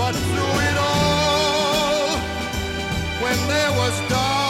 But through it all, when there was doubt,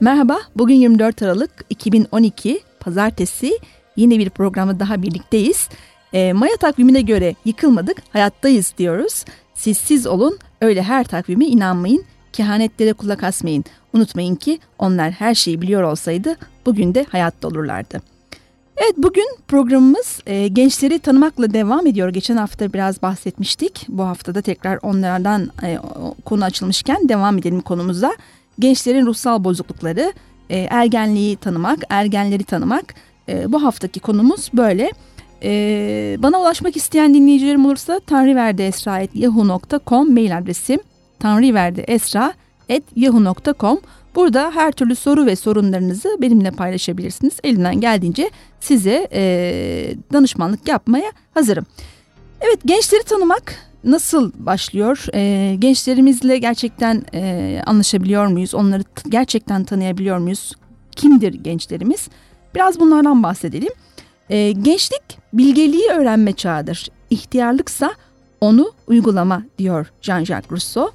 Merhaba, bugün 24 Aralık 2012 Pazartesi yine bir programda daha birlikteyiz. E, Maya takvimine göre yıkılmadık, hayattayız diyoruz. Siz siz olun, öyle her takvime inanmayın kehanetlere kulak asmayın. Unutmayın ki onlar her şeyi biliyor olsaydı bugün de hayatta olurlardı. Evet bugün programımız e, gençleri tanımakla devam ediyor. Geçen hafta biraz bahsetmiştik. Bu haftada tekrar onlardan e, konu açılmışken devam edelim konumuza. Gençlerin ruhsal bozuklukları, e, ergenliği tanımak, ergenleri tanımak. E, bu haftaki konumuz böyle. E, bana ulaşmak isteyen dinleyicilerim olursa tanrıverdiesra.yahoo.com mail adresim tanrıverdiesra.yahoo.com Burada her türlü soru ve sorunlarınızı benimle paylaşabilirsiniz. Elimden geldiğince size e, danışmanlık yapmaya hazırım. Evet gençleri tanımak nasıl başlıyor? E, gençlerimizle gerçekten e, anlaşabiliyor muyuz? Onları gerçekten tanıyabiliyor muyuz? Kimdir gençlerimiz? Biraz bunlardan bahsedelim. E, gençlik bilgeliği öğrenme çağıdır. İhtiyarlıksa onu uygulama diyor Jean-Jacques Rousseau.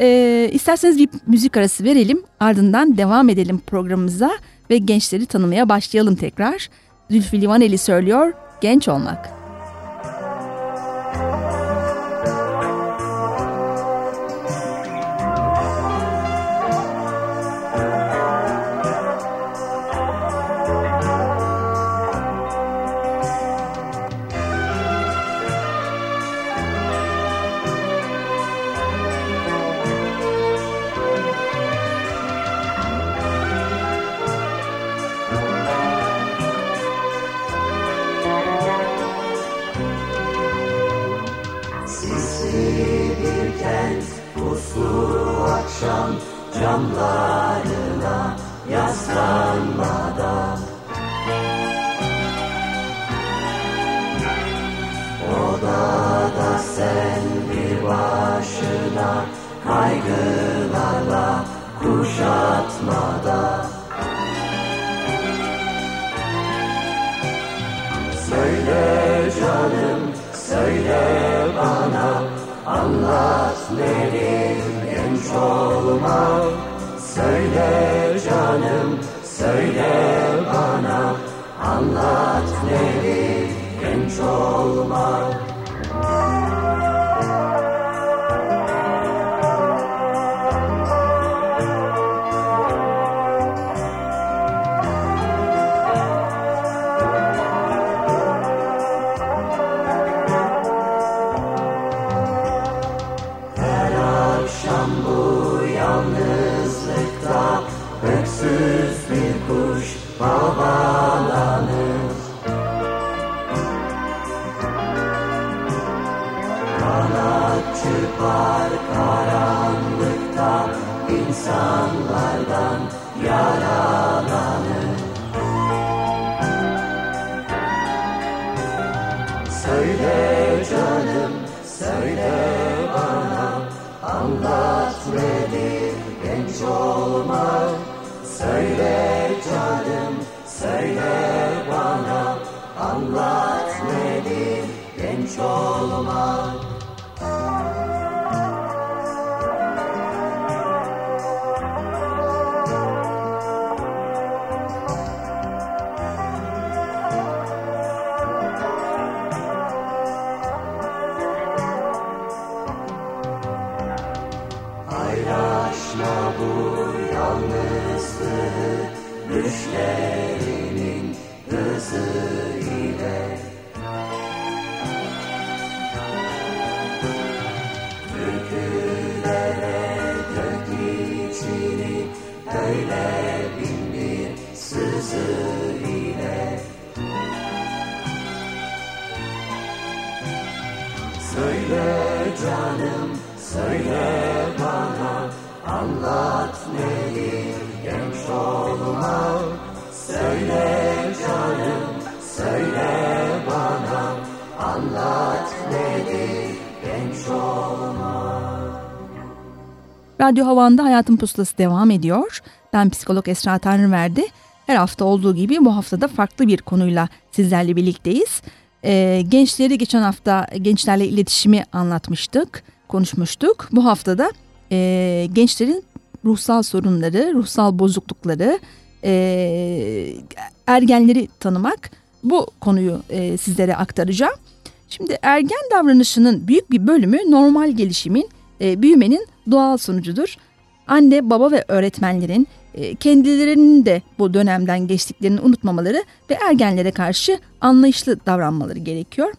E, isterseniz bir müzik arası verelim ardından devam edelim programımıza ve gençleri tanımaya başlayalım tekrar. Zülfü Livaneli söylüyor genç olmak. yoluma Söyle canım söyle bana. Anlat nedir genç olmak Radyo Havan'da Hayatın Pusulası devam ediyor. Ben psikolog Esra Tanrıverdi. Her hafta olduğu gibi bu haftada farklı bir konuyla sizlerle birlikteyiz. Ee, gençleri geçen hafta gençlerle iletişimi anlatmıştık, konuşmuştuk. Bu haftada e, gençlerin ruhsal sorunları, ruhsal bozuklukları, e, ergenleri tanımak bu konuyu e, sizlere aktaracağım. Şimdi ergen davranışının büyük bir bölümü normal gelişimin, e, büyümenin doğal sonucudur. anne, baba ve öğretmenlerin e, kendilerinin de bu dönemden geçtiklerini unutmamaları ve ergenlere karşı anlayışlı davranmaları gerekiyor.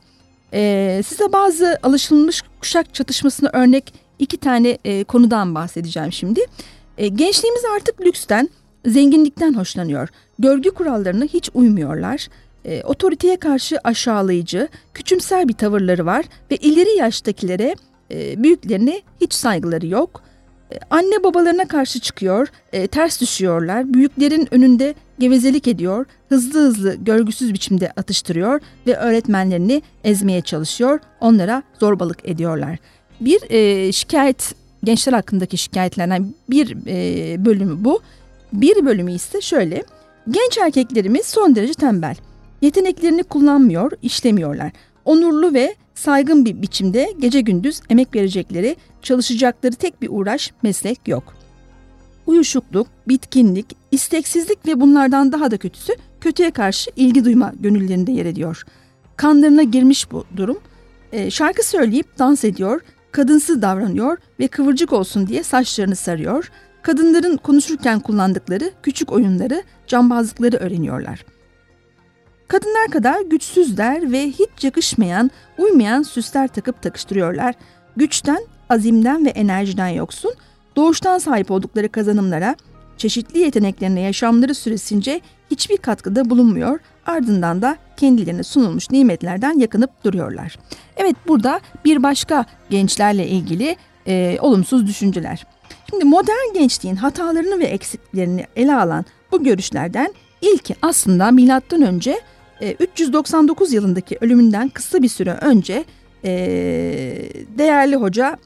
E, size bazı alışılmış kuşak çatışmasına örnek iki tane e, konudan bahsedeceğim şimdi. Gençliğimiz artık lüksten, zenginlikten hoşlanıyor. Görgü kurallarına hiç uymuyorlar. Otoriteye karşı aşağılayıcı, küçümser bir tavırları var ve ileri yaştakilere, büyüklerine hiç saygıları yok. Anne babalarına karşı çıkıyor, e, ters düşüyorlar, büyüklerin önünde gevezelik ediyor, hızlı hızlı görgüsüz biçimde atıştırıyor ve öğretmenlerini ezmeye çalışıyor, onlara zorbalık ediyorlar. Bir e, şikayet, gençler hakkındaki şikayetlerden bir e, bölümü bu. Bir bölümü ise şöyle, genç erkeklerimiz son derece tembel. Yeteneklerini kullanmıyor, işlemiyorlar. Onurlu ve saygın bir biçimde gece gündüz emek verecekleri, çalışacakları tek bir uğraş, meslek yok. Uyuşukluk, bitkinlik, isteksizlik ve bunlardan daha da kötüsü kötüye karşı ilgi duyma gönüllerinde yer ediyor. Kanlarına girmiş bu durum. E, şarkı söyleyip dans ediyor, kadınsı davranıyor ve kıvırcık olsun diye saçlarını sarıyor. Kadınların konuşurken kullandıkları küçük oyunları, cambazlıkları öğreniyorlar.'' Kadınlar kadar güçsüzler ve hiç yakışmayan, uymayan süsler takıp takıştırıyorlar. Güçten, azimden ve enerjiden yoksun, doğuştan sahip oldukları kazanımlara, çeşitli yeteneklerine yaşamları süresince hiçbir katkıda bulunmuyor, ardından da kendilerine sunulmuş nimetlerden yakınıp duruyorlar. Evet burada bir başka gençlerle ilgili e, olumsuz düşünceler. Şimdi modern gençliğin hatalarını ve eksiklerini ele alan bu görüşlerden ilki aslında milattan önce 399 e, yılındaki ölümünden kısa bir süre önce e, değerli hoca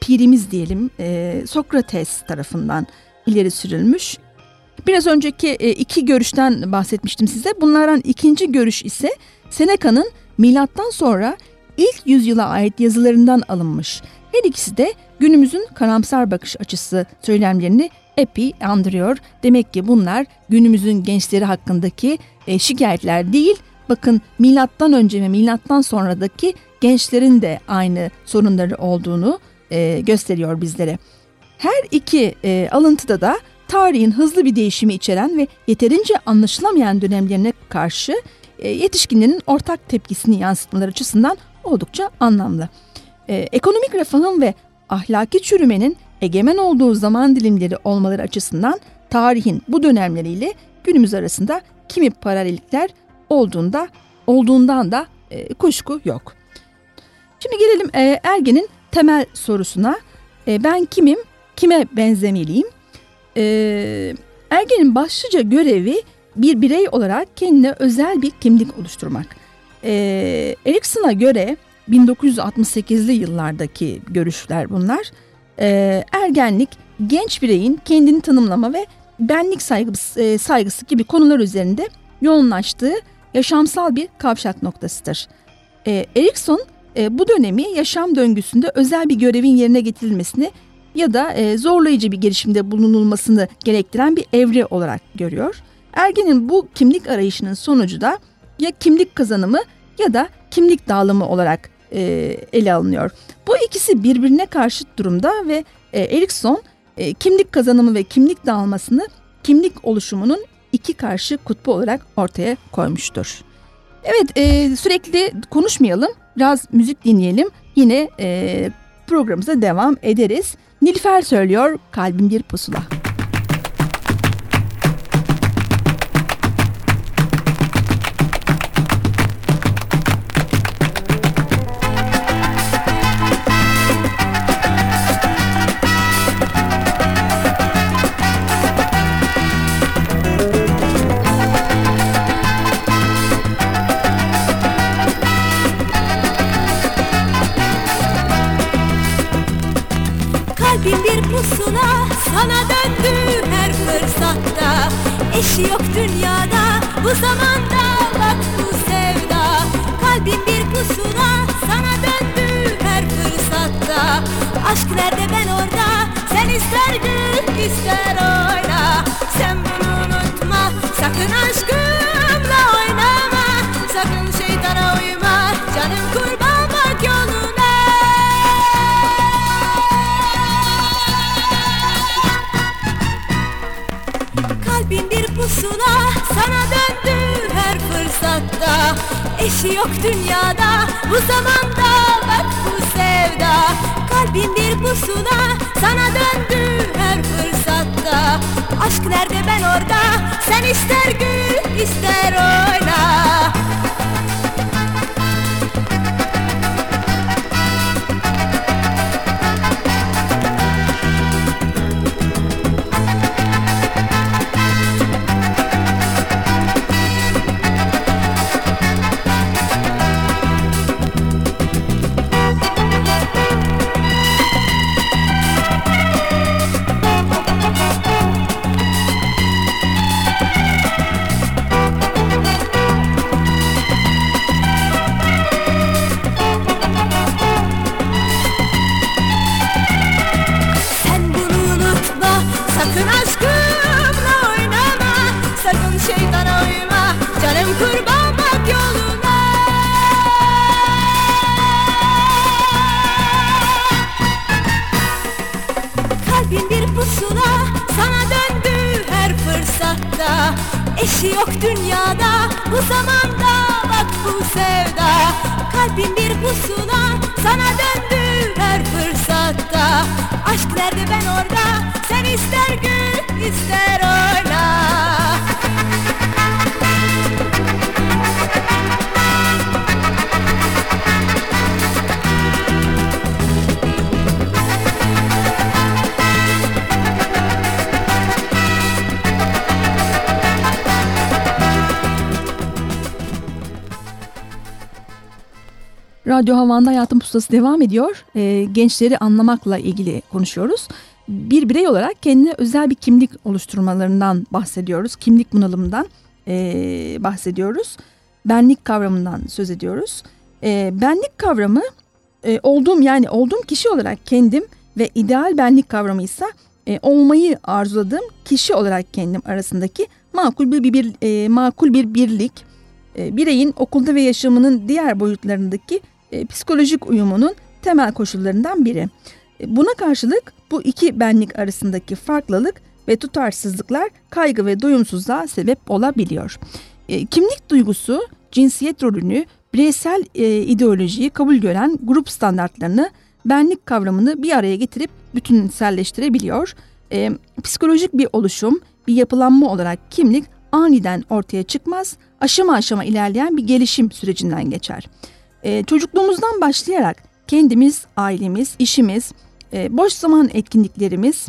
pirimiz diyelim e, Sokrates tarafından ileri sürülmüş. Biraz önceki iki görüşten bahsetmiştim size. Bunlardan ikinci görüş ise Seneca'nın milattan sonra ilk yüzyıla ait yazılarından alınmış. Her ikisi de günümüzün karamsar bakış açısı söylemlerini epey andırıyor. Demek ki bunlar günümüzün gençleri hakkındaki e, şikayetler değil. Bakın milattan önce ve milattan sonradaki gençlerin de aynı sorunları olduğunu e, gösteriyor bizlere. Her iki e, alıntıda da tarihin hızlı bir değişimi içeren ve yeterince anlaşılamayan dönemlerine karşı e, yetişkinlerin ortak tepkisini yansıtmaları açısından oldukça anlamlı. E, ekonomik refahın ve ahlaki çürümenin egemen olduğu zaman dilimleri olmaları açısından tarihin bu dönemleriyle günümüz arasında kimi paralellikler olduğunda olduğundan da e, kuşku yok. Şimdi gelelim e, Ergen'in temel sorusuna. E, ben kimim? Kime benzemeliyim? E, Ergen'in başlıca görevi bir birey olarak kendine özel bir kimlik oluşturmak. E, Erikson'a göre 1968'li yıllardaki görüşler bunlar. E, ergenlik genç bireyin kendini tanımlama ve benlik saygısı, e, saygısı gibi konular üzerinde yoğunlaştığı yaşamsal bir kavşak noktasıdır. E, Erikson e, bu dönemi yaşam döngüsünde özel bir görevin yerine getirilmesini ya da e, zorlayıcı bir gelişimde bulunulmasını gerektiren bir evre olarak görüyor. Ergenin bu kimlik arayışının sonucu da ya kimlik kazanımı ya da kimlik dağılımı olarak e, ele alınıyor. Bu ikisi birbirine karşıt durumda ve e, Erikson e, kimlik kazanımı ve kimlik dağılmasını kimlik oluşumunun iki karşı kutbu olarak ortaya koymuştur. Evet e, sürekli konuşmayalım biraz müzik dinleyelim yine e, programımıza devam ederiz. Nilfer söylüyor kalbim bir pusula. eşi yok dünyada. Bu zamanda bak bu sevda. Kalbim bir pusula sana döndü her fırsatta. Aşk nerede ben orada? Sen ister gül ister oyna. Sen bunu unutma. Sakın aşkı yok dünyada. Bu zamanda bak bu sevda. Kalbin bir pusula sana döndü her fırsatta. Aşk nerede ben orada? Sen ister gül ister oyna Radyo Havan'da Hayatın Pustası devam ediyor. E, gençleri anlamakla ilgili konuşuyoruz. Bir birey olarak kendine özel bir kimlik oluşturmalarından bahsediyoruz. Kimlik bunalımından e, bahsediyoruz. Benlik kavramından söz ediyoruz. E, benlik kavramı e, olduğum yani olduğum kişi olarak kendim ve ideal benlik kavramı ise e, olmayı arzuladığım kişi olarak kendim arasındaki makul bir, bir e, makul bir birlik. E, bireyin okulda ve yaşamının diğer boyutlarındaki e, psikolojik uyumunun temel koşullarından biri. E, buna karşılık bu iki benlik arasındaki farklılık ve tutarsızlıklar kaygı ve doyumsuzluğa sebep olabiliyor. E, kimlik duygusu cinsiyet rolünü, bireysel ideolojiyi kabul gören grup standartlarını, benlik kavramını bir araya getirip bütünselleştirebiliyor. E, psikolojik bir oluşum, bir yapılanma olarak kimlik aniden ortaya çıkmaz, aşama aşama ilerleyen bir gelişim sürecinden geçer. E, çocukluğumuzdan başlayarak kendimiz, ailemiz, işimiz, e, boş zaman etkinliklerimiz,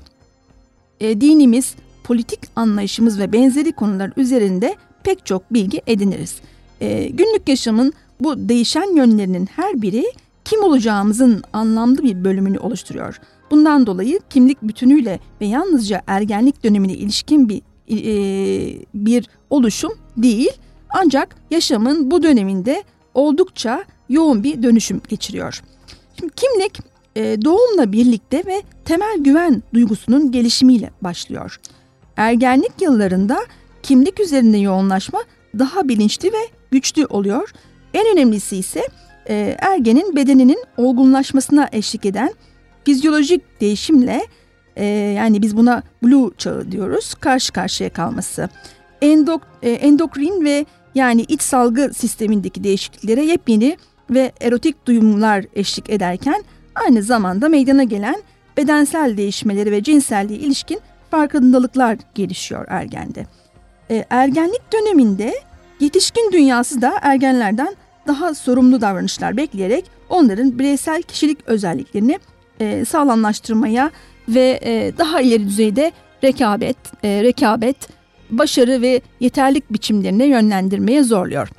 e, dinimiz, politik anlayışımız ve benzeri konular üzerinde pek çok bilgi ediniriz. E, günlük yaşamın bu değişen yönlerinin her biri kim olacağımızın anlamlı bir bölümünü oluşturuyor. Bundan dolayı kimlik bütünüyle ve yalnızca ergenlik dönemine ilişkin bir e, bir oluşum değil. Ancak yaşamın bu döneminde oldukça yoğun bir dönüşüm geçiriyor. Şimdi kimlik e, doğumla birlikte ve temel güven duygusunun gelişimiyle başlıyor. Ergenlik yıllarında kimlik üzerinde yoğunlaşma daha bilinçli ve güçlü oluyor. En önemlisi ise e, ergenin bedeninin olgunlaşmasına eşlik eden fizyolojik değişimle e, yani biz buna blue çağı diyoruz karşı karşıya kalması. Endok, endokrin ve yani iç salgı sistemindeki değişikliklere yepyeni ve erotik duyumlar eşlik ederken aynı zamanda meydana gelen bedensel değişmeleri ve cinselliğe ilişkin farkındalıklar gelişiyor ergende. E, ergenlik döneminde yetişkin dünyası da ergenlerden daha sorumlu davranışlar bekleyerek onların bireysel kişilik özelliklerini e, sağlamlaştırmaya ve e, daha ileri düzeyde rekabet, e, rekabet, başarı ve yeterlik biçimlerine yönlendirmeye zorluyor.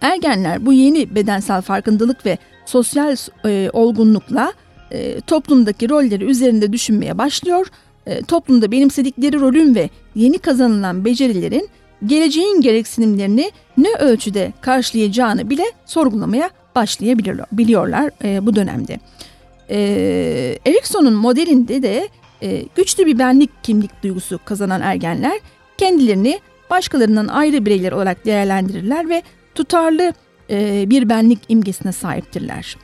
Ergenler bu yeni bedensel farkındalık ve sosyal e, olgunlukla e, toplumdaki rolleri üzerinde düşünmeye başlıyor. E, toplumda benimsedikleri rolün ve yeni kazanılan becerilerin geleceğin gereksinimlerini ne ölçüde karşılayacağını bile sorgulamaya başlayabiliyorlar e, bu dönemde. E, Erikson'un modelinde de e, güçlü bir benlik kimlik duygusu kazanan ergenler kendilerini başkalarından ayrı bireyler olarak değerlendirirler ve tutarlı e, bir benlik imgesine sahiptirler.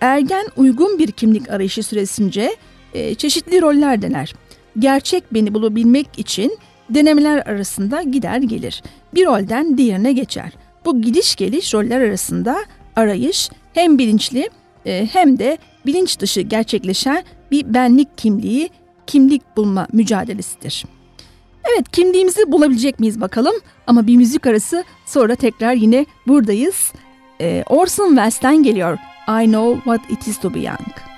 Ergen uygun bir kimlik arayışı süresince e, çeşitli roller dener. Gerçek beni bulabilmek için denemeler arasında gider gelir. Bir rolden diğerine geçer. Bu gidiş geliş roller arasında arayış hem bilinçli e, hem de bilinç dışı gerçekleşen bir benlik kimliği, kimlik bulma mücadelesidir. Evet kimliğimizi bulabilecek miyiz bakalım ama bir müzik arası sonra tekrar yine buradayız. Ee, Orson Welles'ten geliyor I Know What It Is To Be Young.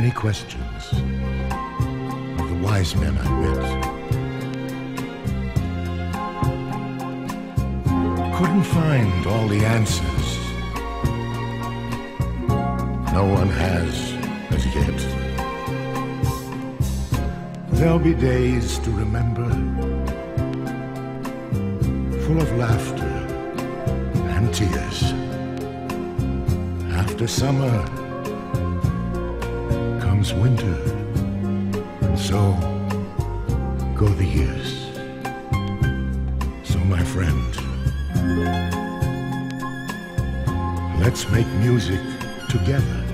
Many questions of the wise men I met. Couldn't find all the answers. No one has as yet. There'll be days to remember, full of laughter and tears. After summer winter, and so go the years. So, my friend, let's make music together.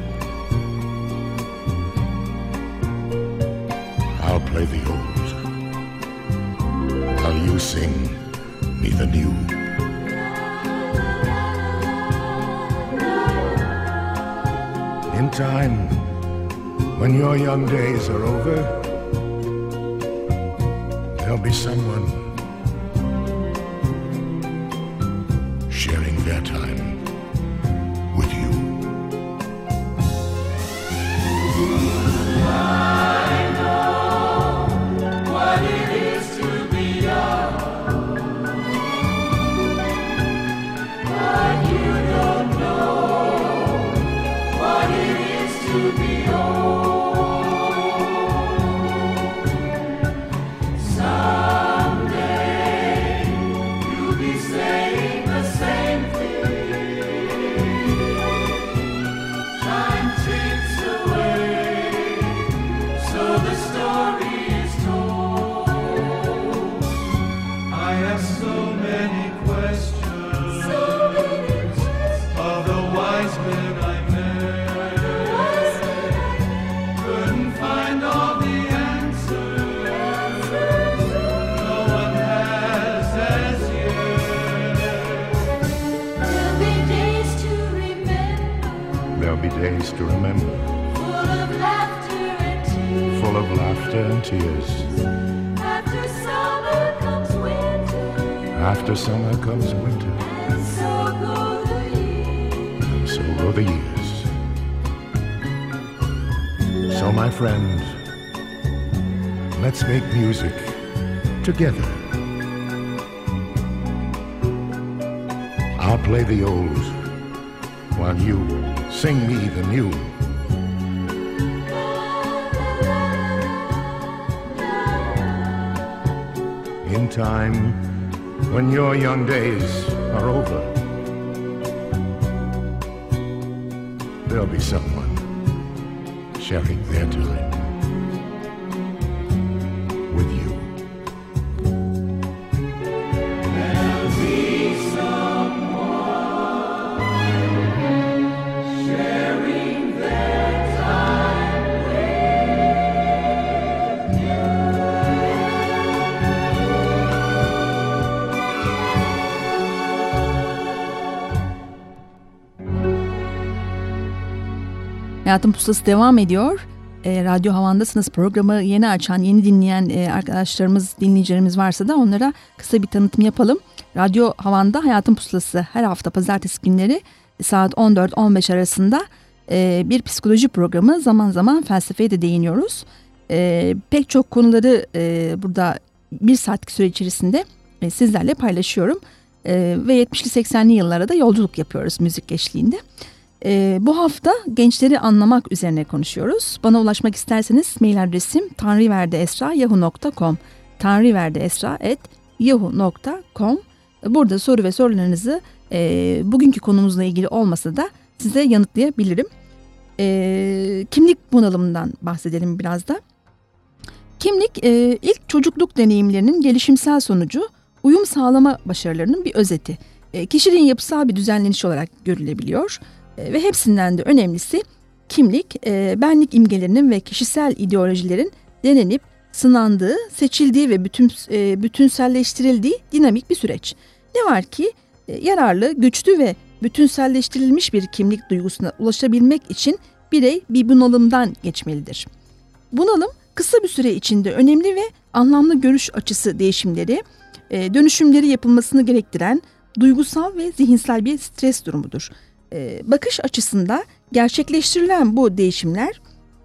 I'll play the old while you sing me the new. In time, when your young days are over, there'll be someone laughter and tears. After summer comes winter, After summer comes winter, and so go the years. and so go the years. So, my friend, let's make music together. I'll play the old while you sing me the new. Time, when your young days are over, there'll be someone sharing their time Hayatın Pusulası devam ediyor. E, Radyo Havan'dasınız programı yeni açan, yeni dinleyen e, arkadaşlarımız, dinleyicilerimiz varsa da onlara kısa bir tanıtım yapalım. Radyo Havan'da Hayatın Pusulası her hafta pazartesi günleri saat 14-15 arasında e, bir psikoloji programı zaman zaman felsefeye de değiniyoruz. E, pek çok konuları e, burada bir saatlik süre içerisinde e, sizlerle paylaşıyorum. E, ve 70'li 80'li yıllara da yolculuk yapıyoruz müzik eşliğinde. E, bu hafta gençleri anlamak üzerine konuşuyoruz. Bana ulaşmak isterseniz mail adresim tanriverdeesra.yahoo.com tanriverdeesra.yahoo.com Burada soru ve sorularınızı e, bugünkü konumuzla ilgili olmasa da size yanıtlayabilirim. E, kimlik bunalımından bahsedelim biraz da. Kimlik e, ilk çocukluk deneyimlerinin gelişimsel sonucu uyum sağlama başarılarının bir özeti. E, kişiliğin yapısal bir düzenleniş olarak görülebiliyor ve hepsinden de önemlisi kimlik, e, benlik imgelerinin ve kişisel ideolojilerin denenip sınandığı, seçildiği ve bütün e, bütünselleştirildiği dinamik bir süreç. Ne var ki e, yararlı, güçlü ve bütünselleştirilmiş bir kimlik duygusuna ulaşabilmek için birey bir bunalımdan geçmelidir. Bunalım kısa bir süre içinde önemli ve anlamlı görüş açısı değişimleri, e, dönüşümleri yapılmasını gerektiren duygusal ve zihinsel bir stres durumudur. E, bakış açısında gerçekleştirilen bu değişimler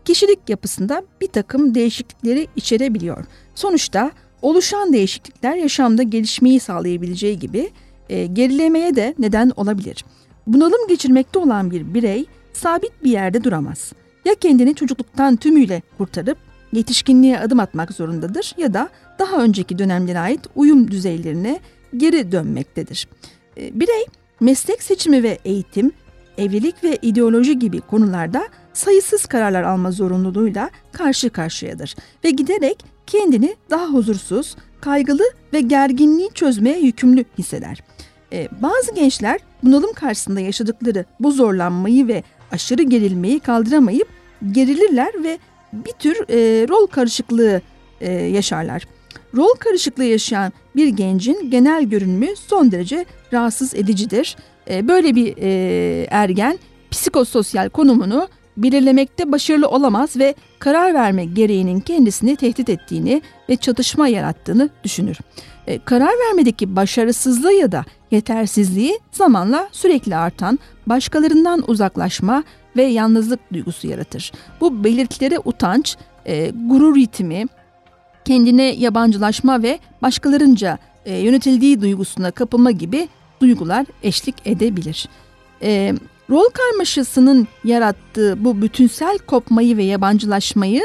kişilik yapısında bir takım değişiklikleri içerebiliyor. Sonuçta oluşan değişiklikler yaşamda gelişmeyi sağlayabileceği gibi e, gerilemeye de neden olabilir. Bunalım geçirmekte olan bir birey sabit bir yerde duramaz. Ya kendini çocukluktan tümüyle kurtarıp yetişkinliğe adım atmak zorundadır ya da daha önceki dönemlere ait uyum düzeylerine geri dönmektedir. E, birey meslek seçimi ve eğitim, evlilik ve ideoloji gibi konularda sayısız kararlar alma zorunluluğuyla karşı karşıyadır ve giderek kendini daha huzursuz, kaygılı ve gerginliği çözmeye yükümlü hisseder. Ee, bazı gençler bunalım karşısında yaşadıkları bu zorlanmayı ve aşırı gerilmeyi kaldıramayıp gerilirler ve bir tür e, rol karışıklığı e, yaşarlar. Rol karışıklığı yaşayan bir gencin genel görünümü son derece rahatsız edicidir. E, böyle bir e, ergen psikososyal konumunu belirlemekte başarılı olamaz ve karar verme gereğinin kendisini tehdit ettiğini ve çatışma yarattığını düşünür. E, karar vermedeki başarısızlığı ya da yetersizliği zamanla sürekli artan başkalarından uzaklaşma ve yalnızlık duygusu yaratır. Bu belirtilere utanç, e, gurur ritmi, kendine yabancılaşma ve başkalarınca e, yönetildiği duygusuna kapılma gibi duygular eşlik edebilir. E, rol karmaşasının yarattığı bu bütünsel kopmayı ve yabancılaşmayı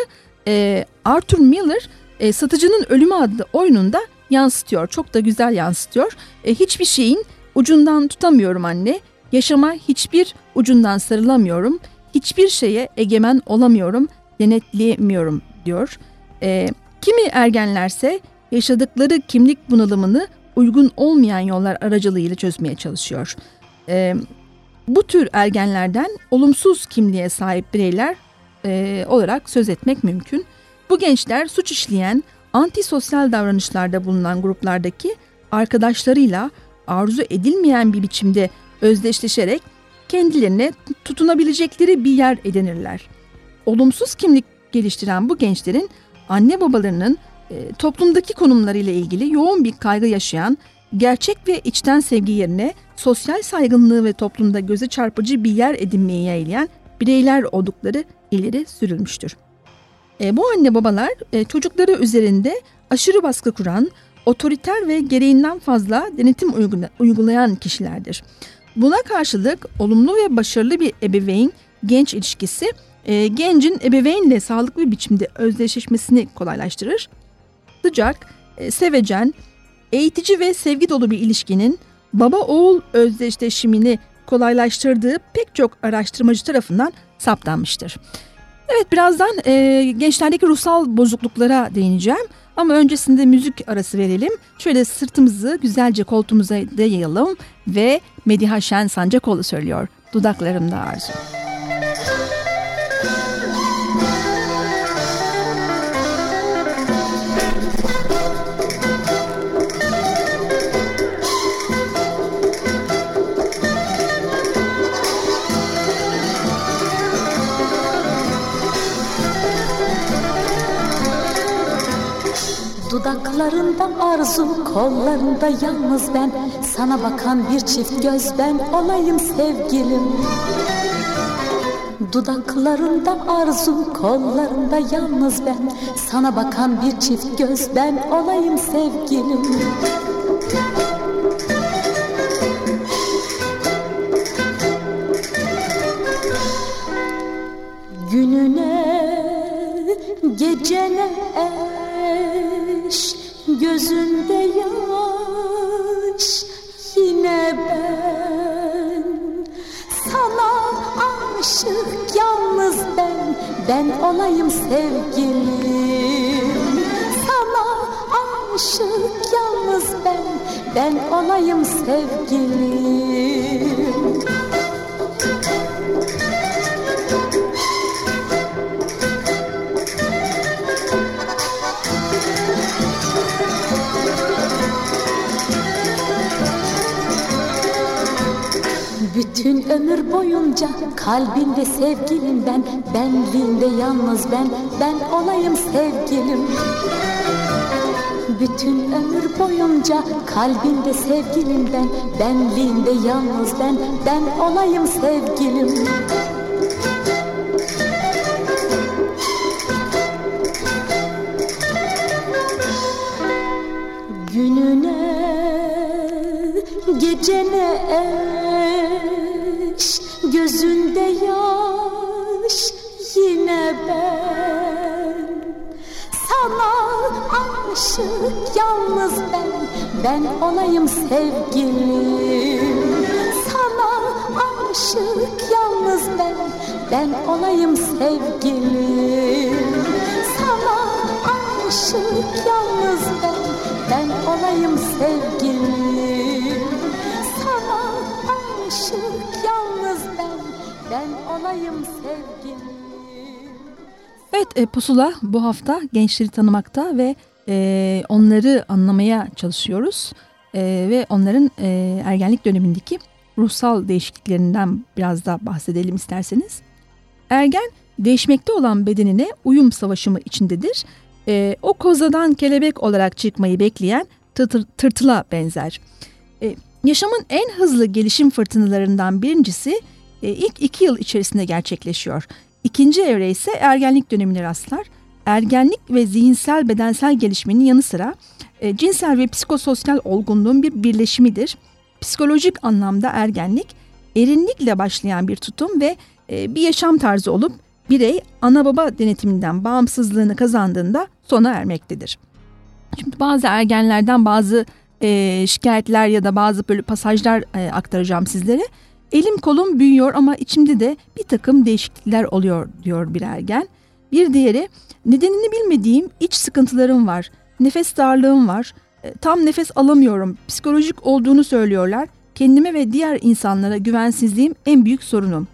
e, Arthur Miller e, Satıcının Ölümü adlı oyununda yansıtıyor. Çok da güzel yansıtıyor. E, hiçbir şeyin ucundan tutamıyorum anne. Yaşama hiçbir ucundan sarılamıyorum. Hiçbir şeye egemen olamıyorum, denetleyemiyorum diyor. E, kimi ergenlerse yaşadıkları kimlik bunalımını uygun olmayan yollar aracılığıyla çözmeye çalışıyor. E, bu tür ergenlerden olumsuz kimliğe sahip bireyler e, olarak söz etmek mümkün. Bu gençler suç işleyen, antisosyal davranışlarda bulunan gruplardaki arkadaşlarıyla arzu edilmeyen bir biçimde özdeşleşerek kendilerine tutunabilecekleri bir yer edinirler. Olumsuz kimlik geliştiren bu gençlerin anne babalarının e, toplumdaki konumlarıyla ilgili yoğun bir kaygı yaşayan, gerçek ve içten sevgi yerine sosyal saygınlığı ve toplumda göze çarpıcı bir yer edinmeyi yeğleyen bireyler oldukları ileri sürülmüştür. E, bu anne babalar e, çocukları üzerinde aşırı baskı kuran, otoriter ve gereğinden fazla denetim uygulayan kişilerdir. Buna karşılık olumlu ve başarılı bir ebeveyn genç ilişkisi e, gencin ebeveynle sağlıklı bir biçimde özdeşleşmesini kolaylaştırır. Sıcak, e, sevecen, eğitici ve sevgi dolu bir ilişkinin baba oğul özdeşleşimini kolaylaştırdığı pek çok araştırmacı tarafından saptanmıştır. Evet birazdan e, gençlerdeki ruhsal bozukluklara değineceğim. Ama öncesinde müzik arası verelim. Şöyle sırtımızı güzelce koltuğumuza dayayalım ve Mediha Şen Sancakoğlu söylüyor. Dudaklarımda arzu. Dudaklarında arzu, kollarında yalnız ben. Sana bakan bir çift göz ben olayım sevgilim. Dudaklarında arzu, kollarında yalnız ben. Sana bakan bir çift göz ben olayım sevgilim Gözünde yaş yine ben. Sana aşık yalnız ben Ben olayım sevgilim. Sana aşık yalnız ben Ben olayım sevgilim Bütün ömür boyunca kalbinde sevgilim ben. Benliğinde yalnız ben, ben olayım sevgilim. Bütün ömür boyunca kalbinde sevgilim ben. Benliğinde yalnız ben, ben olayım sevgilim Ben olayım sevgilim. Sana aşık yalnız ben Ben olayım sevgilim. Sana aşık yalnız ben Ben olayım sevgilim. Sana aşık yalnız ben Ben olayım sevgilim. Evet e, Pusula bu hafta gençleri tanımakta ve e, onları anlamaya çalışıyoruz. E, ve onların e, ergenlik dönemindeki ruhsal değişikliklerinden biraz da bahsedelim isterseniz. Ergen değişmekte olan bedenine uyum savaşımı içindedir. E, o kozadan kelebek olarak çıkmayı bekleyen tırtır, tırtıla benzer. E, yaşamın en hızlı gelişim fırtınalarından birincisi e, ilk iki yıl içerisinde gerçekleşiyor. İkinci evre ise ergenlik dönemine rastlar. Ergenlik ve zihinsel bedensel gelişmenin yanı sıra e, cinsel ve psikososyal olgunluğun bir birleşimidir. Psikolojik anlamda ergenlik erinlikle başlayan bir tutum ve e, bir yaşam tarzı olup birey ana baba denetiminden bağımsızlığını kazandığında sona ermektedir. Şimdi bazı ergenlerden bazı e, şikayetler ya da bazı böyle pasajlar e, aktaracağım sizlere. Elim kolum büyüyor ama içimde de bir takım değişiklikler oluyor diyor bir ergen. Bir diğeri nedenini bilmediğim iç sıkıntılarım var. Nefes darlığım var. E, tam nefes alamıyorum. Psikolojik olduğunu söylüyorlar. Kendime ve diğer insanlara güvensizliğim en büyük sorunum.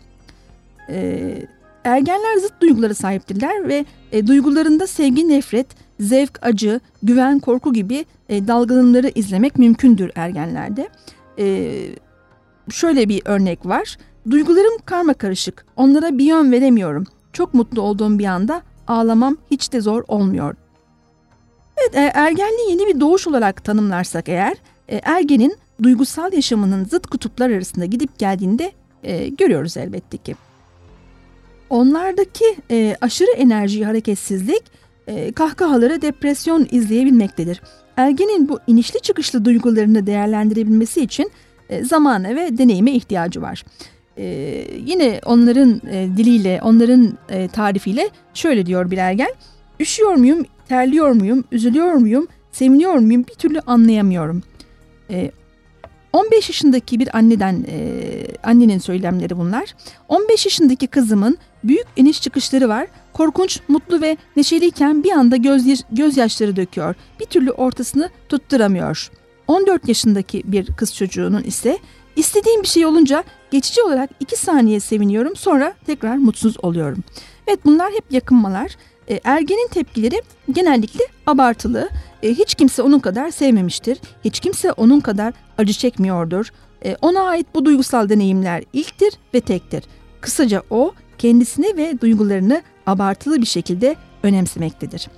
E, ergenler zıt duygulara sahiptirler ve e, duygularında sevgi, nefret, zevk, acı, güven, korku gibi e, dalgalanımları izlemek mümkündür ergenlerde. E, şöyle bir örnek var. Duygularım karma karışık. Onlara bir yön veremiyorum. Çok mutlu olduğum bir anda ağlamam hiç de zor olmuyor. Evet, e, ergenliği yeni bir doğuş olarak tanımlarsak eğer, e, ergenin duygusal yaşamının zıt kutuplar arasında gidip geldiğinde e, görüyoruz elbette ki. Onlardaki e, aşırı enerji, hareketsizlik, e, kahkahaları, depresyon izleyebilmektedir. Ergenin bu inişli çıkışlı duygularını değerlendirebilmesi için e, zamana ve deneyime ihtiyacı var. E, yine onların e, diliyle, onların e, tarifiyle şöyle diyor bir ergen. Üşüyor muyum, terliyor muyum, üzülüyor muyum, seviniyor muyum bir türlü anlayamıyorum. E, 15 yaşındaki bir anneden, e, annenin söylemleri bunlar. 15 yaşındaki kızımın büyük iniş çıkışları var. Korkunç, mutlu ve neşeliyken bir anda göz, gözyaşları döküyor. Bir türlü ortasını tutturamıyor. 14 yaşındaki bir kız çocuğunun ise istediğim bir şey olunca geçici olarak 2 saniye seviniyorum sonra tekrar mutsuz oluyorum. Evet bunlar hep yakınmalar. E, ergenin tepkileri genellikle abartılı. E, hiç kimse onun kadar sevmemiştir. Hiç kimse onun kadar acı çekmiyordur. E, ona ait bu duygusal deneyimler ilktir ve tektir. Kısaca o kendisini ve duygularını abartılı bir şekilde önemsemektedir.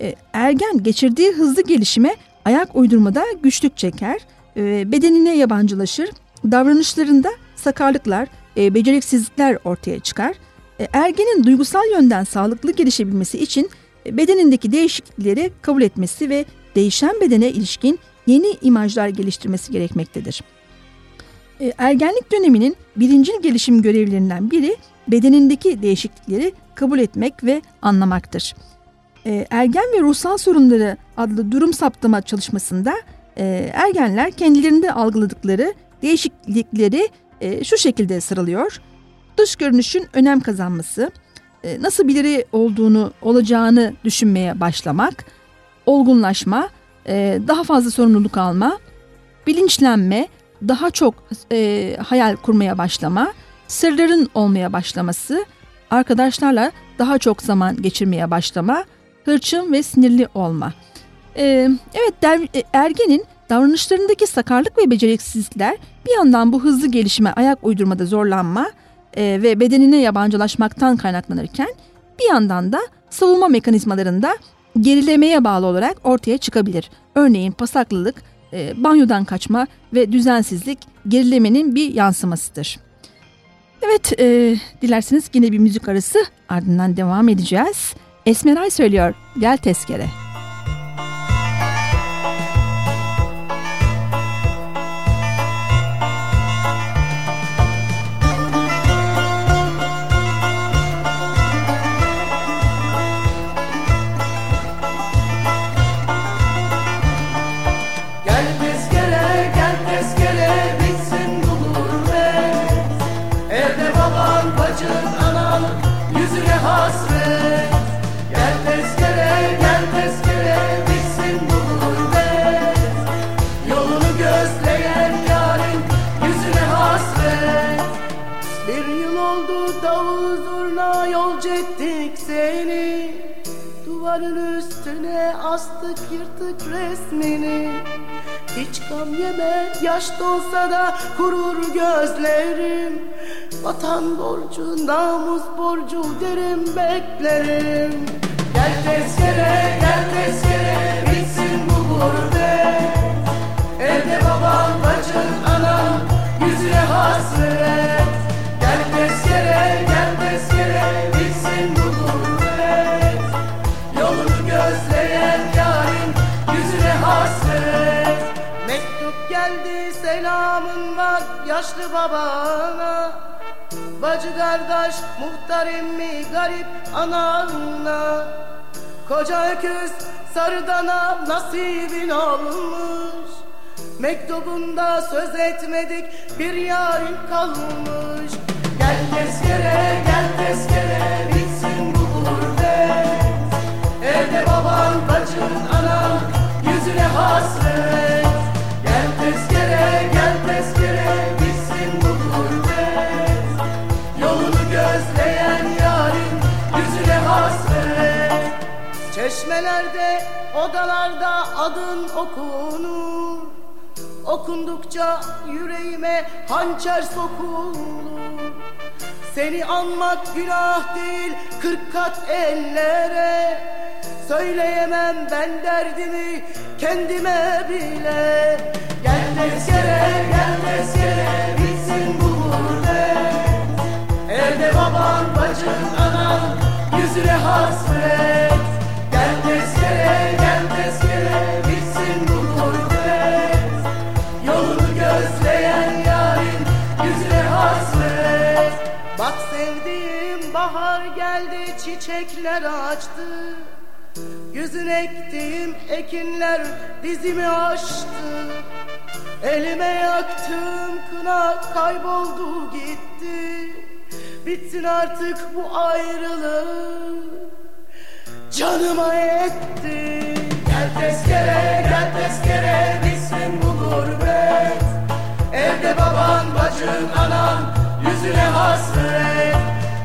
E, ergen geçirdiği hızlı gelişime ayak uydurmada güçlük çeker, e, bedenine yabancılaşır, davranışlarında sakarlıklar, e, beceriksizlikler ortaya çıkar. E, ergenin duygusal yönden sağlıklı gelişebilmesi için e, bedenindeki değişiklikleri kabul etmesi ve değişen bedene ilişkin yeni imajlar geliştirmesi gerekmektedir. E, ergenlik döneminin birinci gelişim görevlerinden biri bedenindeki değişiklikleri kabul etmek ve anlamaktır. E, ergen ve ruhsal sorunları adlı durum saptama çalışmasında e, ergenler kendilerinde algıladıkları değişiklikleri e, şu şekilde sıralıyor. Dış görünüşün önem kazanması, e, nasıl biri olduğunu, olacağını düşünmeye başlamak, olgunlaşma, e, daha fazla sorumluluk alma, bilinçlenme, daha çok e, hayal kurmaya başlama, sırların olmaya başlaması, arkadaşlarla daha çok zaman geçirmeye başlama, hırçın ve sinirli olma. E, evet der, e, ergenin davranışlarındaki sakarlık ve beceriksizlikler bir yandan bu hızlı gelişime ayak uydurmada zorlanma e, ve bedenine yabancılaşmaktan kaynaklanırken bir yandan da savunma mekanizmalarında gerilemeye bağlı olarak ortaya çıkabilir. Örneğin pasaklılık, e, banyodan kaçma ve düzensizlik gerilemenin bir yansımasıdır. Evet, e, dilerseniz yine bir müzik arası ardından devam edeceğiz. Esmeray söylüyor, gel tezkere. Üstüne astık yırtık resmini. Hiç gam yeme yaş dolsa da kurur gözlerim. Vatan borcu namus borcu derim beklerim. Gel tezkere gel tezkere bitsin bu gurbet Evde baban bacın anan yüzüne hasret geldi selamın var yaşlı babana. Bacı kardeş muhtar emmi garip anana. Koca öküz sarı dana nasibin olmuş. Mektubunda söz etmedik bir yarın kalmış. Gel tezkere gel tezkere bitsin bu gurbet. Evde baban bacın anan yüzüne hasret odalarda adın okunur. Okundukça yüreğime hançer sokulur. Seni anmak günah değil kırk kat ellere. Söyleyemem ben derdimi kendime bile. Gel tezkere gel tezkere bitsin bu gurbet. Evde baban bacın anan yüzüne hasret çiçekler açtı. Yüzün ektiğim ekinler dizimi aştı? Elime yaktığım kına kayboldu gitti. Bitsin artık bu ayrılık. Canıma etti Gel tezkere gel tezkere bitsin bu gurbet. Evde baban bacın anan yüzüne hasret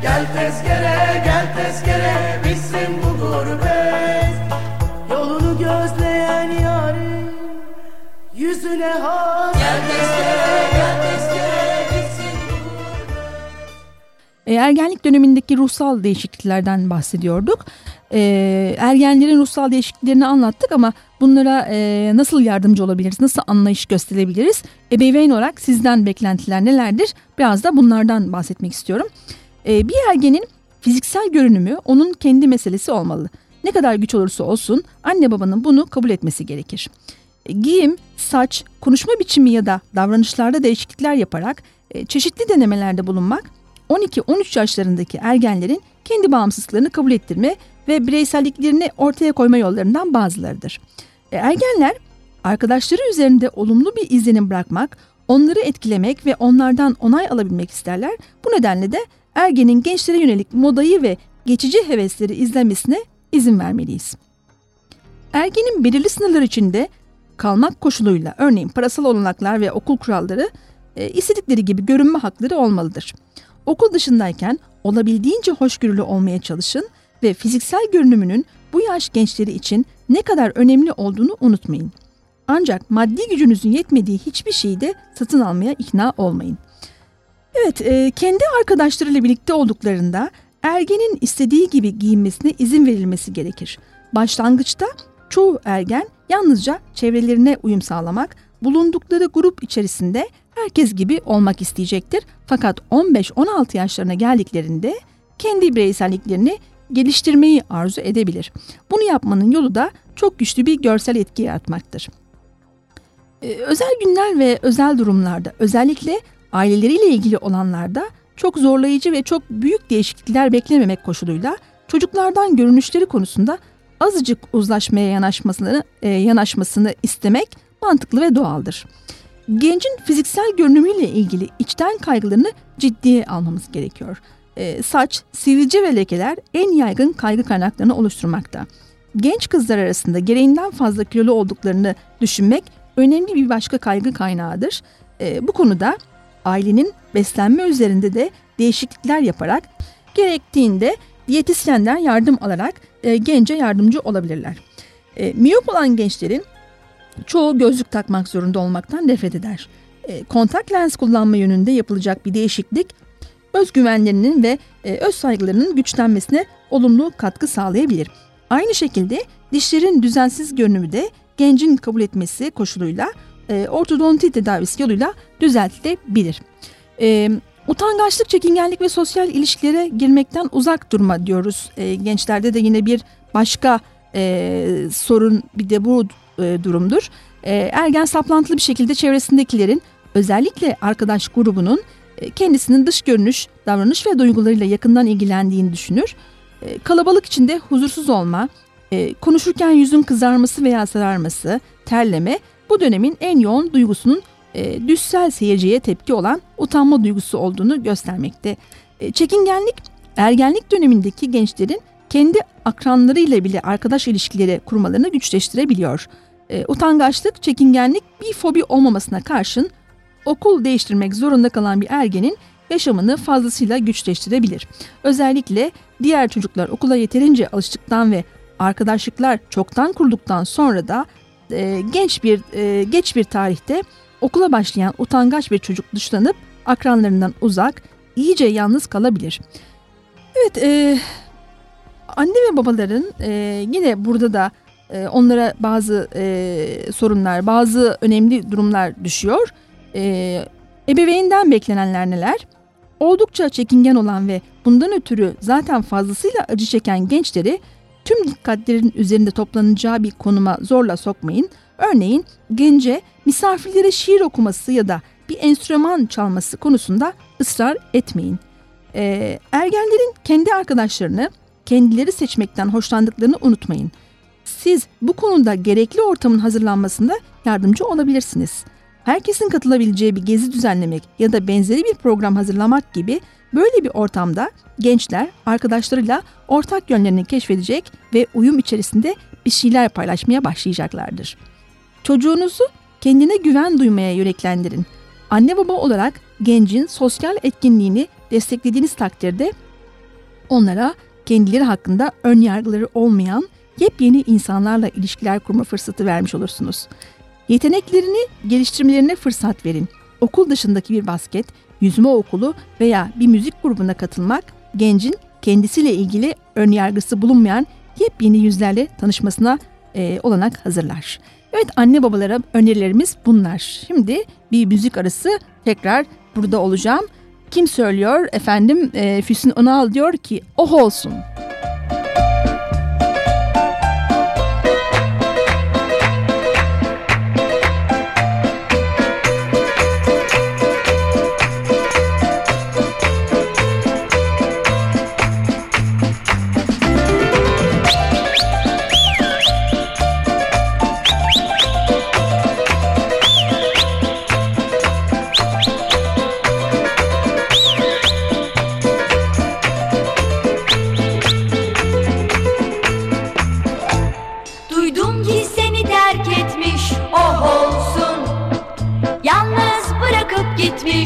Gel tezkere gel tezkere bitsin bu gurbet Yolunu gözleyen yarın yüzüne hasret Gel tezkere gel tezkere bitsin E, ergenlik dönemindeki ruhsal değişikliklerden bahsediyorduk. e, ergenlerin ruhsal değişikliklerini anlattık ama bunlara e, nasıl yardımcı olabiliriz, nasıl anlayış gösterebiliriz? Ebeveyn olarak sizden beklentiler nelerdir? Biraz da bunlardan bahsetmek istiyorum. E, bir ergenin fiziksel görünümü onun kendi meselesi olmalı. Ne kadar güç olursa olsun anne babanın bunu kabul etmesi gerekir. E, giyim, saç, konuşma biçimi ya da davranışlarda değişiklikler yaparak e, çeşitli denemelerde bulunmak 12-13 yaşlarındaki ergenlerin kendi bağımsızlığını kabul ettirme ve bireyselliklerini ortaya koyma yollarından bazılarıdır. E, ergenler arkadaşları üzerinde olumlu bir izlenim bırakmak, onları etkilemek ve onlardan onay alabilmek isterler. Bu nedenle de ergenin gençlere yönelik modayı ve geçici hevesleri izlemesine izin vermeliyiz. Ergenin belirli sınırlar içinde kalmak koşuluyla örneğin parasal olanaklar ve okul kuralları e, istedikleri gibi görünme hakları olmalıdır. Okul dışındayken olabildiğince hoşgörülü olmaya çalışın ve fiziksel görünümünün bu yaş gençleri için ne kadar önemli olduğunu unutmayın. Ancak maddi gücünüzün yetmediği hiçbir şeyi de satın almaya ikna olmayın. Evet, e, kendi arkadaşlarıyla birlikte olduklarında ergenin istediği gibi giyinmesine izin verilmesi gerekir. Başlangıçta çoğu ergen yalnızca çevrelerine uyum sağlamak, bulundukları grup içerisinde herkes gibi olmak isteyecektir. Fakat 15-16 yaşlarına geldiklerinde kendi bireyselliklerini geliştirmeyi arzu edebilir. Bunu yapmanın yolu da çok güçlü bir görsel etki yaratmaktır. Ee, özel günler ve özel durumlarda özellikle aileleriyle ilgili olanlarda çok zorlayıcı ve çok büyük değişiklikler beklememek koşuluyla çocuklardan görünüşleri konusunda azıcık uzlaşmaya yanaşmasını, e, yanaşmasını istemek mantıklı ve doğaldır. Gencin fiziksel görünümüyle ilgili içten kaygılarını ciddiye almamız gerekiyor. E, saç, sivilce ve lekeler en yaygın kaygı kaynaklarını oluşturmakta. Genç kızlar arasında gereğinden fazla kilolu olduklarını düşünmek önemli bir başka kaygı kaynağıdır. E, bu konuda ailenin beslenme üzerinde de değişiklikler yaparak gerektiğinde diyetisyenden yardım alarak e, gence yardımcı olabilirler. E, miyop olan gençlerin çoğu gözlük takmak zorunda olmaktan nefret eder. E, kontak lens kullanma yönünde yapılacak bir değişiklik özgüvenlerinin ve e, öz saygılarının güçlenmesine olumlu katkı sağlayabilir. Aynı şekilde dişlerin düzensiz görünümü de gencin kabul etmesi koşuluyla e, ortodonti tedavisi yoluyla düzeltilebilir. E, utangaçlık, çekingenlik ve sosyal ilişkilere girmekten uzak durma diyoruz. E, gençlerde de yine bir başka e, sorun bir de bu e, durumdur. E, ergen saplantılı bir şekilde çevresindekilerin özellikle arkadaş grubunun e, kendisinin dış görünüş, davranış ve duygularıyla yakından ilgilendiğini düşünür. E, kalabalık içinde huzursuz olma, e, konuşurken yüzün kızarması veya sararması, terleme bu dönemin en yoğun duygusunun e, düşsel seyirciye tepki olan utanma duygusu olduğunu göstermekte. E, çekingenlik ergenlik dönemindeki gençlerin kendi akranlarıyla bile arkadaş ilişkileri kurmalarını güçleştirebiliyor. E, utangaçlık, çekingenlik bir fobi olmamasına karşın okul değiştirmek zorunda kalan bir ergenin yaşamını fazlasıyla güçleştirebilir. Özellikle diğer çocuklar okula yeterince alıştıktan ve arkadaşlıklar çoktan kurduktan sonra da e, genç bir e, geç bir tarihte okula başlayan utangaç bir çocuk dışlanıp akranlarından uzak, iyice yalnız kalabilir. Evet, e, anne ve babaların e, yine burada da e, onlara bazı e, sorunlar, bazı önemli durumlar düşüyor. E, ebeveynden beklenenler neler? Oldukça çekingen olan ve bundan ötürü zaten fazlasıyla acı çeken gençleri tüm dikkatlerin üzerinde toplanacağı bir konuma zorla sokmayın. Örneğin gence misafirlere şiir okuması ya da bir enstrüman çalması konusunda ısrar etmeyin. Ee, ergenlerin kendi arkadaşlarını kendileri seçmekten hoşlandıklarını unutmayın. Siz bu konuda gerekli ortamın hazırlanmasında yardımcı olabilirsiniz. Herkesin katılabileceği bir gezi düzenlemek ya da benzeri bir program hazırlamak gibi böyle bir ortamda gençler arkadaşlarıyla ortak yönlerini keşfedecek ve uyum içerisinde bir şeyler paylaşmaya başlayacaklardır. Çocuğunuzu kendine güven duymaya yüreklendirin. Anne baba olarak gencin sosyal etkinliğini desteklediğiniz takdirde onlara kendileri hakkında ön yargıları olmayan yepyeni insanlarla ilişkiler kurma fırsatı vermiş olursunuz. Yeteneklerini geliştirmelerine fırsat verin. Okul dışındaki bir basket, yüzme okulu veya bir müzik grubuna katılmak gencin kendisiyle ilgili ön yargısı bulunmayan yepyeni yüzlerle tanışmasına e, olanak hazırlar. Evet anne babalara önerilerimiz bunlar. Şimdi bir müzik arası tekrar burada olacağım. Kim söylüyor efendim e, Füsun Önal diyor ki oh olsun. Duydum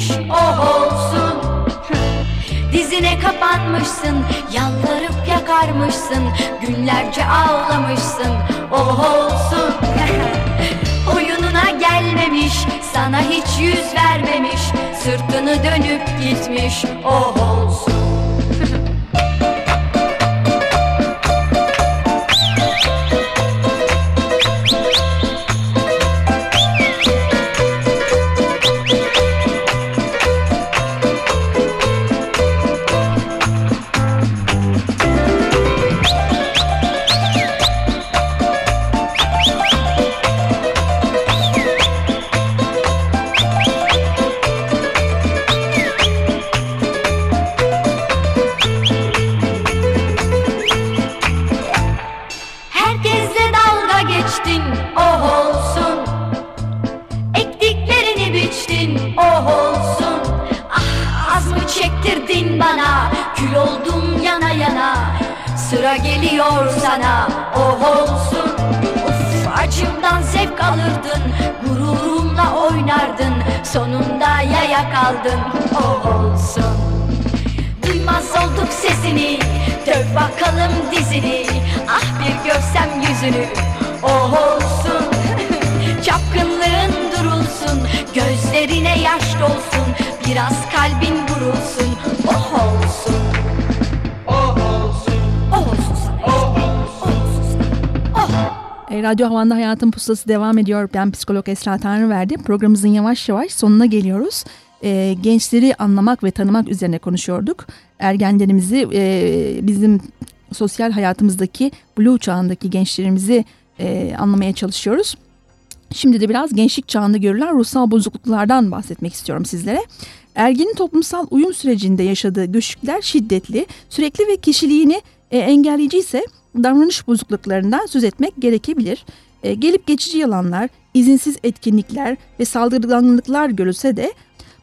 gitmiş oh olsun. Dizine kapanmışsın Yalvarıp yakarmışsın Günlerce ağlamışsın Oh olsun. Oyununa gelmemiş Sana hiç yüz vermemiş Sırtını dönüp gitmiş Oh olsun Radyo Havan'da Hayatın Pusulası devam ediyor. Ben psikolog Esra Tanrıverdi. Programımızın yavaş yavaş sonuna geliyoruz. E, gençleri anlamak ve tanımak üzerine konuşuyorduk. Ergenlerimizi, e, bizim sosyal hayatımızdaki blue çağındaki gençlerimizi e, anlamaya çalışıyoruz. Şimdi de biraz gençlik çağında görülen ruhsal bozukluklardan bahsetmek istiyorum sizlere. Ergenin toplumsal uyum sürecinde yaşadığı güçlükler şiddetli, sürekli ve kişiliğini e, engelleyici ise davranış bozukluklarından söz etmek gerekebilir. E, gelip geçici yalanlar, izinsiz etkinlikler ve saldırganlıklar görülse de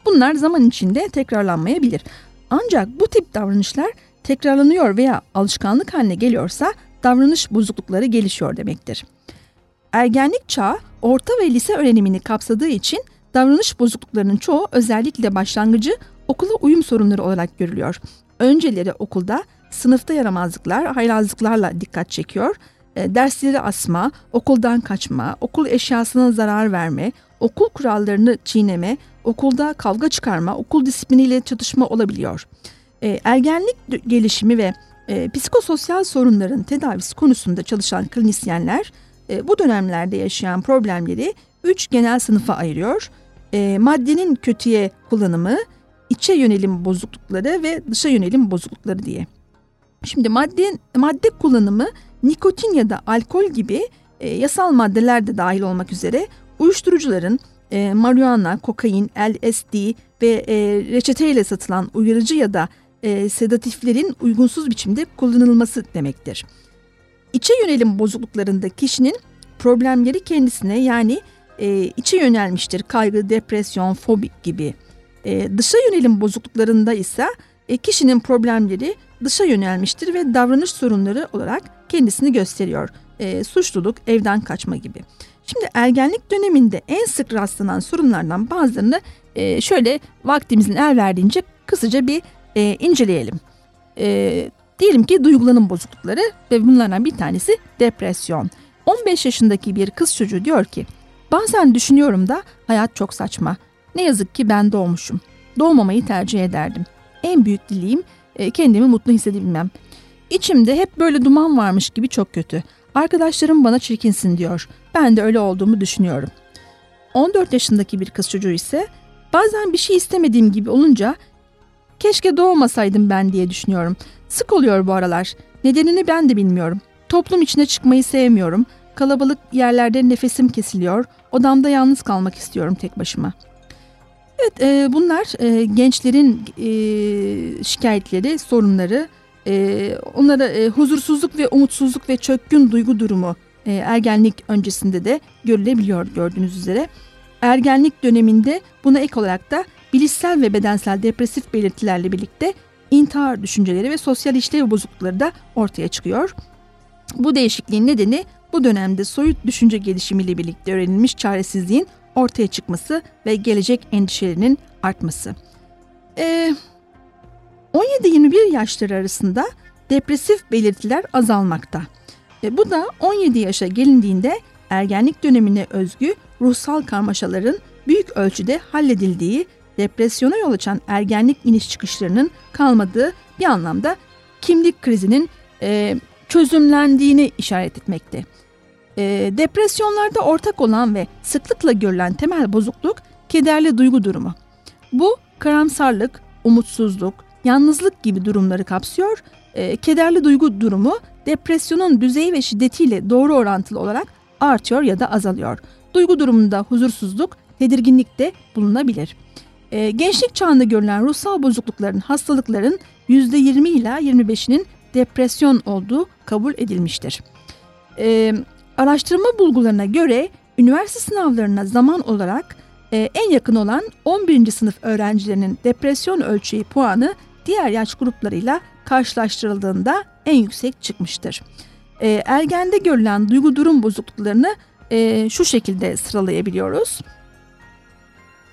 bunlar zaman içinde tekrarlanmayabilir. Ancak bu tip davranışlar tekrarlanıyor veya alışkanlık haline geliyorsa davranış bozuklukları gelişiyor demektir. Ergenlik çağı orta ve lise öğrenimini kapsadığı için davranış bozukluklarının çoğu özellikle başlangıcı okula uyum sorunları olarak görülüyor. Önceleri okulda sınıfta yaramazlıklar, haylazlıklarla dikkat çekiyor. E, dersleri asma, okuldan kaçma, okul eşyasına zarar verme, okul kurallarını çiğneme, okulda kavga çıkarma, okul disipliniyle çatışma olabiliyor. E, ergenlik gelişimi ve e, psikososyal sorunların tedavisi konusunda çalışan klinisyenler e, bu dönemlerde yaşayan problemleri üç genel sınıfa ayırıyor. E, maddenin kötüye kullanımı, içe yönelim bozuklukları ve dışa yönelim bozuklukları diye. Şimdi madde, madde kullanımı nikotin ya da alkol gibi e, yasal maddeler de dahil olmak üzere uyuşturucuların e, marihuana, kokain, LSD ve e, reçeteyle satılan uyarıcı ya da e, sedatiflerin uygunsuz biçimde kullanılması demektir. İçe yönelim bozukluklarında kişinin problemleri kendisine yani e, içe yönelmiştir. Kaygı, depresyon, fobi gibi. E, dışa yönelim bozukluklarında ise e, kişinin problemleri dışa yönelmiştir ve davranış sorunları olarak kendisini gösteriyor. E, suçluluk, evden kaçma gibi. Şimdi ergenlik döneminde en sık rastlanan sorunlardan bazılarını e, şöyle vaktimizin el verdiğince kısaca bir e, inceleyelim. E, diyelim ki duygulanım bozuklukları ve bunlardan bir tanesi depresyon. 15 yaşındaki bir kız çocuğu diyor ki bazen düşünüyorum da hayat çok saçma. Ne yazık ki ben doğmuşum. Doğmamayı tercih ederdim. En büyük dileğim e, kendimi mutlu hissedebilmem. İçimde hep böyle duman varmış gibi çok kötü. Arkadaşlarım bana çirkinsin diyor. Ben de öyle olduğumu düşünüyorum. 14 yaşındaki bir kız çocuğu ise bazen bir şey istemediğim gibi olunca keşke doğmasaydım ben diye düşünüyorum. Sık oluyor bu aralar. Nedenini ben de bilmiyorum. Toplum içine çıkmayı sevmiyorum. Kalabalık yerlerde nefesim kesiliyor. Odamda yalnız kalmak istiyorum tek başıma. Evet e, bunlar e, gençlerin e, şikayetleri, sorunları, e, onlara e, huzursuzluk ve umutsuzluk ve çökkün duygu durumu e, ergenlik öncesinde de görülebiliyor gördüğünüz üzere. Ergenlik döneminde buna ek olarak da bilişsel ve bedensel depresif belirtilerle birlikte intihar düşünceleri ve sosyal işlev bozuklukları da ortaya çıkıyor. Bu değişikliğin nedeni bu dönemde soyut düşünce gelişimiyle birlikte öğrenilmiş çaresizliğin ortaya çıkması ve gelecek endişelerinin artması. Ee, 17-21 yaşları arasında depresif belirtiler azalmakta. E, bu da 17 yaşa gelindiğinde ergenlik dönemine özgü ruhsal karmaşaların büyük ölçüde halledildiği, depresyona yol açan ergenlik iniş çıkışlarının kalmadığı bir anlamda kimlik krizinin e, çözümlendiğini işaret etmekte. E, depresyonlarda ortak olan ve sıklıkla görülen temel bozukluk kederli duygu durumu. Bu karamsarlık, umutsuzluk, yalnızlık gibi durumları kapsıyor. E, kederli duygu durumu depresyonun düzeyi ve şiddetiyle doğru orantılı olarak artıyor ya da azalıyor. Duygu durumunda huzursuzluk, tedirginlik de bulunabilir. E, gençlik çağında görülen ruhsal bozuklukların, hastalıkların %20 ila 25'inin depresyon olduğu kabul edilmiştir. E, araştırma bulgularına göre üniversite sınavlarına zaman olarak e, en yakın olan 11. sınıf öğrencilerinin depresyon ölçeği puanı diğer yaş gruplarıyla karşılaştırıldığında en yüksek çıkmıştır. E, ergende görülen duygu durum bozukluklarını e, şu şekilde sıralayabiliyoruz.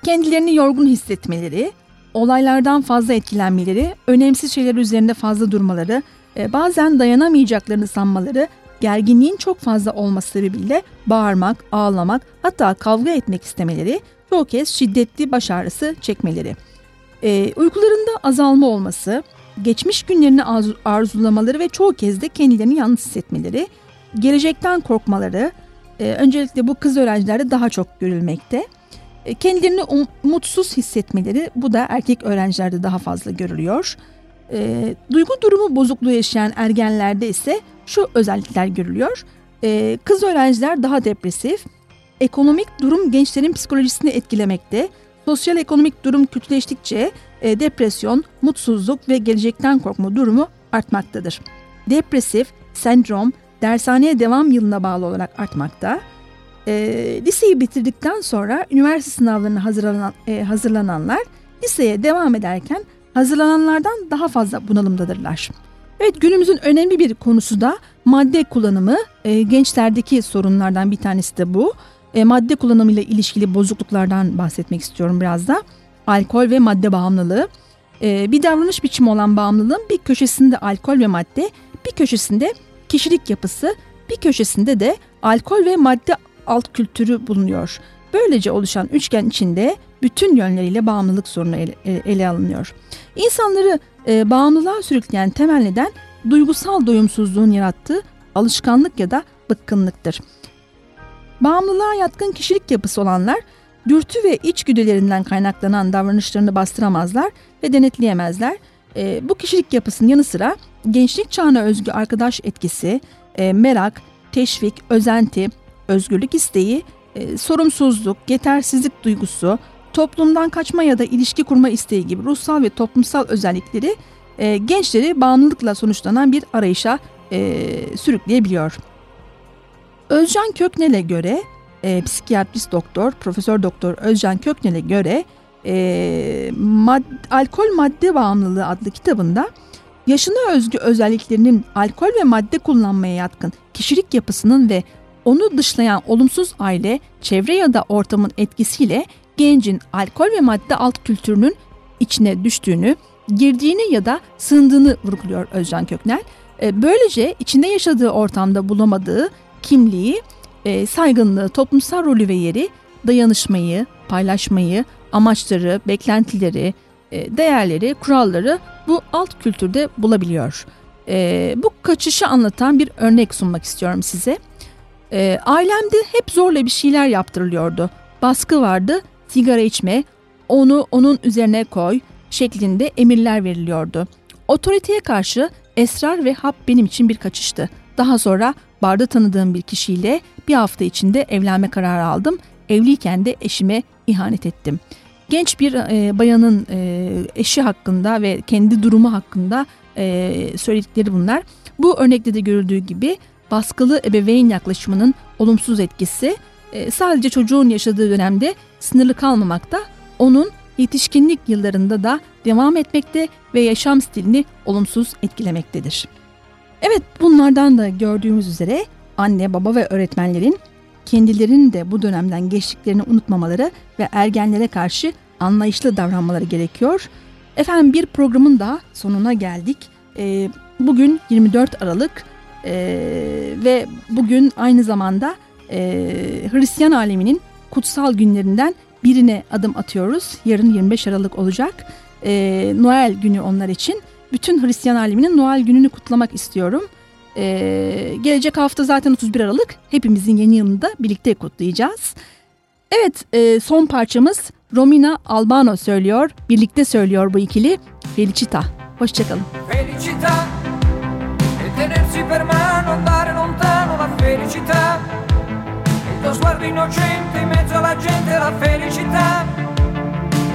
Kendilerini yorgun hissetmeleri, olaylardan fazla etkilenmeleri, önemsiz şeyler üzerinde fazla durmaları, e, bazen dayanamayacaklarını sanmaları, gerginliğin çok fazla olması sebebiyle bağırmak, ağlamak, hatta kavga etmek istemeleri, çoğu kez şiddetli baş ağrısı çekmeleri. E, uykularında azalma olması, geçmiş günlerini arzulamaları ve çoğu kez de kendilerini yalnız hissetmeleri, gelecekten korkmaları, e, öncelikle bu kız öğrencilerde daha çok görülmekte. E, kendilerini um, mutsuz hissetmeleri bu da erkek öğrencilerde daha fazla görülüyor. E, duygu durumu bozukluğu yaşayan ergenlerde ise şu özellikler görülüyor. E, kız öğrenciler daha depresif, ekonomik durum gençlerin psikolojisini etkilemekte, sosyal ekonomik durum kötüleştikçe e, depresyon, mutsuzluk ve gelecekten korkma durumu artmaktadır. Depresif, sendrom, dershaneye devam yılına bağlı olarak artmakta. E, liseyi bitirdikten sonra üniversite sınavlarına hazırlanan, e, hazırlananlar liseye devam ederken hazırlananlardan daha fazla bunalımdadırlar. Evet günümüzün önemli bir konusu da madde kullanımı. E, gençlerdeki sorunlardan bir tanesi de bu. E, madde kullanımıyla ilişkili bozukluklardan bahsetmek istiyorum biraz da. Alkol ve madde bağımlılığı. E, bir davranış biçimi olan bağımlılığın bir köşesinde alkol ve madde, bir köşesinde kişilik yapısı, bir köşesinde de alkol ve madde alt kültürü bulunuyor. Böylece oluşan üçgen içinde bütün yönleriyle bağımlılık sorunu ele, ele alınıyor. İnsanları e, bağımlılığa sürükleyen temel neden duygusal doyumsuzluğun yarattığı alışkanlık ya da bıkkınlıktır. Bağımlılığa yatkın kişilik yapısı olanlar dürtü ve içgüdülerinden kaynaklanan davranışlarını bastıramazlar ve denetleyemezler. E, bu kişilik yapısının yanı sıra gençlik çağına özgü arkadaş etkisi, e, merak, teşvik, özenti, özgürlük isteği, e, sorumsuzluk, yetersizlik duygusu, toplumdan kaçma ya da ilişki kurma isteği gibi ruhsal ve toplumsal özellikleri e, gençleri bağımlılıkla sonuçlanan bir arayışa e, sürükleyebiliyor. Özcan Köknel'e göre e, psikiyatrist doktor, profesör doktor Özcan Köknel'e göre e, mad, alkol madde bağımlılığı adlı kitabında yaşına özgü özelliklerinin alkol ve madde kullanmaya yatkın kişilik yapısının ve onu dışlayan olumsuz aile, çevre ya da ortamın etkisiyle gencin alkol ve madde alt kültürünün içine düştüğünü, girdiğini ya da sığındığını vurguluyor Özcan Köknel. E, böylece içinde yaşadığı ortamda bulamadığı kimliği, e, saygınlığı, toplumsal rolü ve yeri, dayanışmayı, paylaşmayı, amaçları, beklentileri, e, değerleri, kuralları bu alt kültürde bulabiliyor. Bu kaçışı anlatan bir örnek sunmak istiyorum size. Ailemde hep zorla bir şeyler yaptırılıyordu. Baskı vardı, sigara içme, onu onun üzerine koy şeklinde emirler veriliyordu. Otoriteye karşı esrar ve hap benim için bir kaçıştı. Daha sonra barda tanıdığım bir kişiyle bir hafta içinde evlenme kararı aldım. Evliyken de eşime ihanet ettim. Genç bir e, bayanın e, eşi hakkında ve kendi durumu hakkında e, söyledikleri bunlar. Bu örnekte de görüldüğü gibi baskılı ebeveyn yaklaşımının olumsuz etkisi e, sadece çocuğun yaşadığı dönemde sınırlı kalmamakta, onun yetişkinlik yıllarında da devam etmekte ve yaşam stilini olumsuz etkilemektedir. Evet bunlardan da gördüğümüz üzere anne, baba ve öğretmenlerin kendilerinin de bu dönemden geçtiklerini unutmamaları ve ergenlere karşı anlayışlı davranmaları gerekiyor. Efendim bir programın da sonuna geldik. Ee, bugün 24 Aralık e, ve bugün aynı zamanda e, Hristiyan aleminin kutsal günlerinden birine adım atıyoruz. Yarın 25 Aralık olacak. E, Noel günü onlar için. Bütün Hristiyan aleminin Noel gününü kutlamak istiyorum. E, gelecek hafta zaten 31 Aralık. Hepimizin yeni yılını da birlikte kutlayacağız. Evet e, son parçamız Romina Albano söylüyor. Birlikte söylüyor bu ikili. Felicita. Hoşçakalın. Felicità e tenersi per mano, andare lontano la felicità. Tuo sguardo innocente in mezzo alla gente la felicità.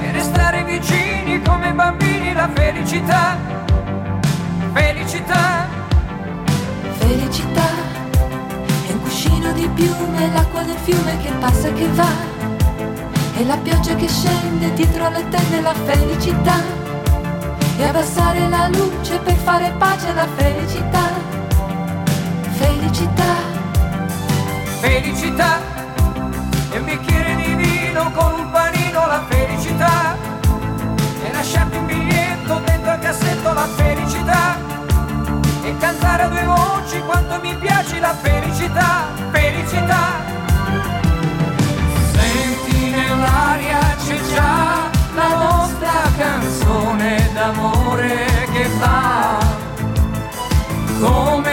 E restare vicini come bambini la felicità. Felicità. Felicità è un cuscino di piume, l'acqua del fiume che passa e che va. E la pioggia che scende dietro le tende la felicità. E abbassare la luce per fare pace alla felicità. Felicità, Felicità. E un bicchiere di vino con un panino la felicità. E lasciarti un biglietto dentro al cassetto la felicità. E cantare a due voci quanto mi piace la felicità, felicità. Senti nell'aria c'è già la nostra canzone d'amore che va. Come